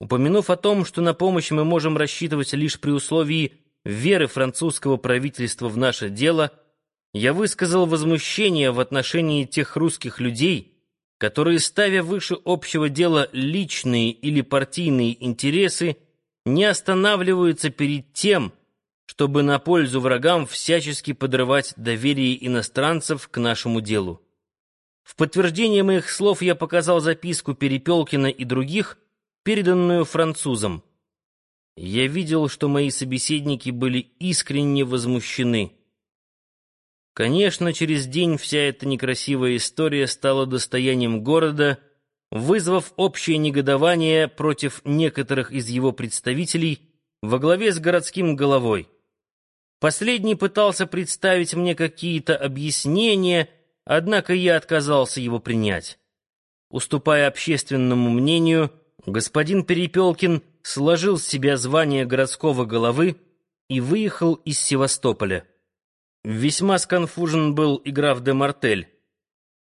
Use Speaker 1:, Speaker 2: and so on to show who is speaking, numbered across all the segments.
Speaker 1: упомянув о том, что на помощь мы можем рассчитывать лишь при условии веры французского правительства в наше дело, я высказал возмущение в отношении тех русских людей, которые, ставя выше общего дела личные или партийные интересы, не останавливаются перед тем, чтобы на пользу врагам всячески подрывать доверие иностранцев к нашему делу. В подтверждение моих слов я показал записку Перепелкина и других, переданную французам. Я видел, что мои собеседники были искренне возмущены. Конечно, через день вся эта некрасивая история стала достоянием города, вызвав общее негодование против некоторых из его представителей во главе с городским головой. Последний пытался представить мне какие-то объяснения, однако я отказался его принять. Уступая общественному мнению, господин Перепелкин сложил с себя звание городского головы и выехал из Севастополя. Весьма сконфужен был и граф де Мартель.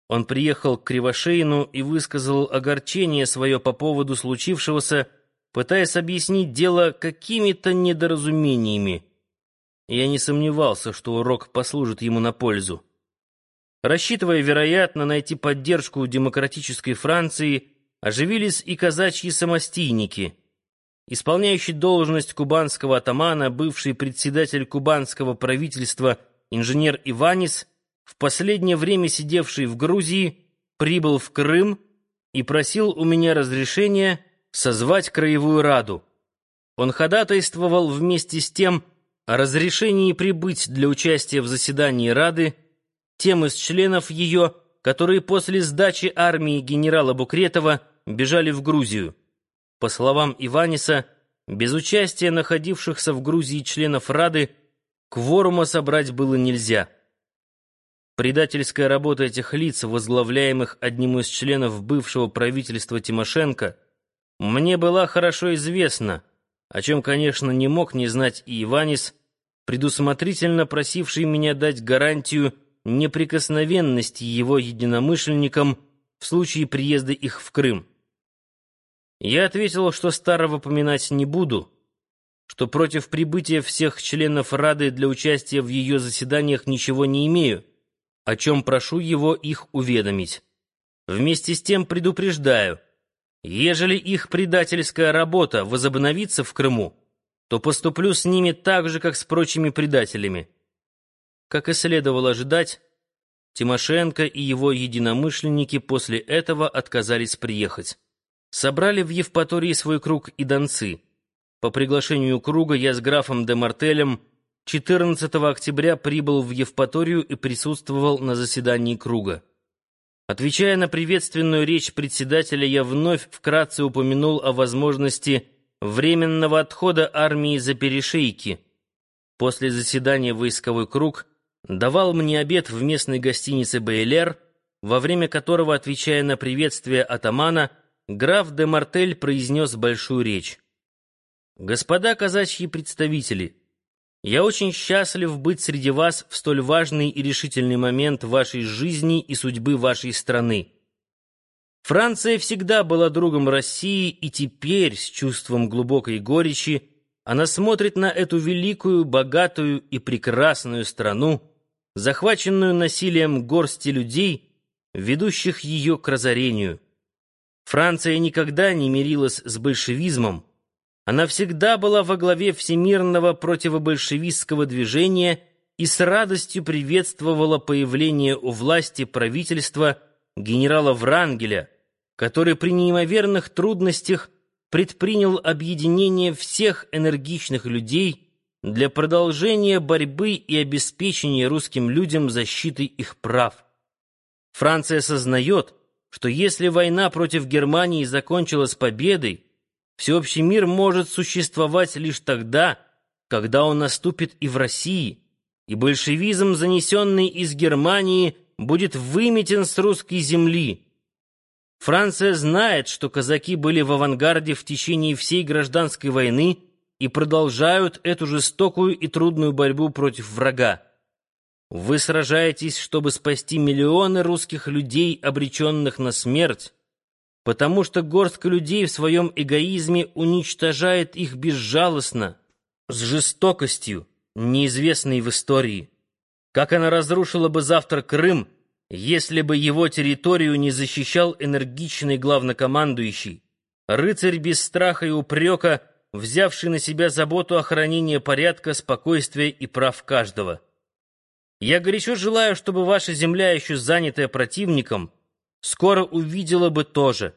Speaker 1: Он приехал к Кривошеину и высказал огорчение свое по поводу случившегося, пытаясь объяснить дело какими-то недоразумениями. Я не сомневался, что урок послужит ему на пользу. Рассчитывая, вероятно, найти поддержку демократической Франции, оживились и казачьи самостийники. Исполняющий должность кубанского атамана, бывший председатель кубанского правительства инженер Иванис, в последнее время сидевший в Грузии, прибыл в Крым и просил у меня разрешения созвать Краевую Раду. Он ходатайствовал вместе с тем о разрешении прибыть для участия в заседании Рады тем из членов ее, которые после сдачи армии генерала Букретова бежали в Грузию. По словам Иваниса, без участия находившихся в Грузии членов Рады кворума собрать было нельзя. Предательская работа этих лиц, возглавляемых одним из членов бывшего правительства Тимошенко, мне была хорошо известна, о чем, конечно, не мог не знать и Иванис, предусмотрительно просивший меня дать гарантию неприкосновенности его единомышленникам в случае приезда их в Крым. Я ответил, что старого поминать не буду, что против прибытия всех членов Рады для участия в ее заседаниях ничего не имею, о чем прошу его их уведомить. Вместе с тем предупреждаю, ежели их предательская работа возобновится в Крыму, то поступлю с ними так же, как с прочими предателями. Как и следовало ожидать, Тимошенко и его единомышленники после этого отказались приехать. Собрали в Евпатории свой круг и донцы. По приглашению круга я с графом де Мартелем 14 октября прибыл в Евпаторию и присутствовал на заседании круга. Отвечая на приветственную речь председателя, я вновь вкратце упомянул о возможности временного отхода армии за перешейки. После заседания войсковой круг — давал мне обед в местной гостинице «Бейлер», во время которого, отвечая на приветствие атамана, граф де Мартель произнес большую речь. «Господа казачьи представители, я очень счастлив быть среди вас в столь важный и решительный момент вашей жизни и судьбы вашей страны. Франция всегда была другом России, и теперь, с чувством глубокой горечи, она смотрит на эту великую, богатую и прекрасную страну, захваченную насилием горсти людей, ведущих ее к разорению. Франция никогда не мирилась с большевизмом. Она всегда была во главе всемирного противобольшевистского движения и с радостью приветствовала появление у власти правительства генерала Врангеля, который при неимоверных трудностях предпринял объединение всех энергичных людей для продолжения борьбы и обеспечения русским людям защиты их прав. Франция сознает, что если война против Германии закончилась победой, всеобщий мир может существовать лишь тогда, когда он наступит и в России, и большевизм, занесенный из Германии, будет выметен с русской земли. Франция знает, что казаки были в авангарде в течение всей гражданской войны и продолжают эту жестокую и трудную борьбу против врага. Вы сражаетесь, чтобы спасти миллионы русских людей, обреченных на смерть, потому что горстка людей в своем эгоизме уничтожает их безжалостно, с жестокостью, неизвестной в истории. Как она разрушила бы завтра Крым, если бы его территорию не защищал энергичный главнокомандующий, рыцарь без страха и упрека, взявший на себя заботу охранения порядка, спокойствия и прав каждого. Я горячо желаю, чтобы ваша земля, еще занятая противником, скоро увидела бы то же.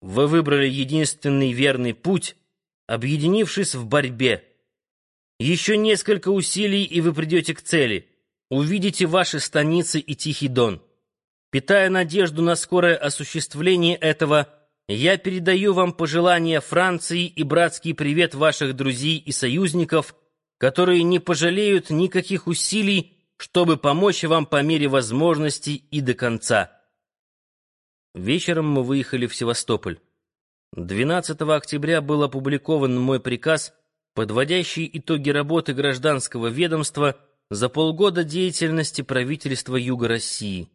Speaker 1: Вы выбрали единственный верный путь, объединившись в борьбе. Еще несколько усилий, и вы придете к цели. Увидите ваши станицы и Тихий Дон. Питая надежду на скорое осуществление этого, я передаю вам пожелания Франции и братский привет ваших друзей и союзников, которые не пожалеют никаких усилий, чтобы помочь вам по мере возможностей и до конца. Вечером мы выехали в Севастополь. 12 октября был опубликован мой приказ подводящий итоги работы гражданского ведомства за полгода деятельности правительства Юга России.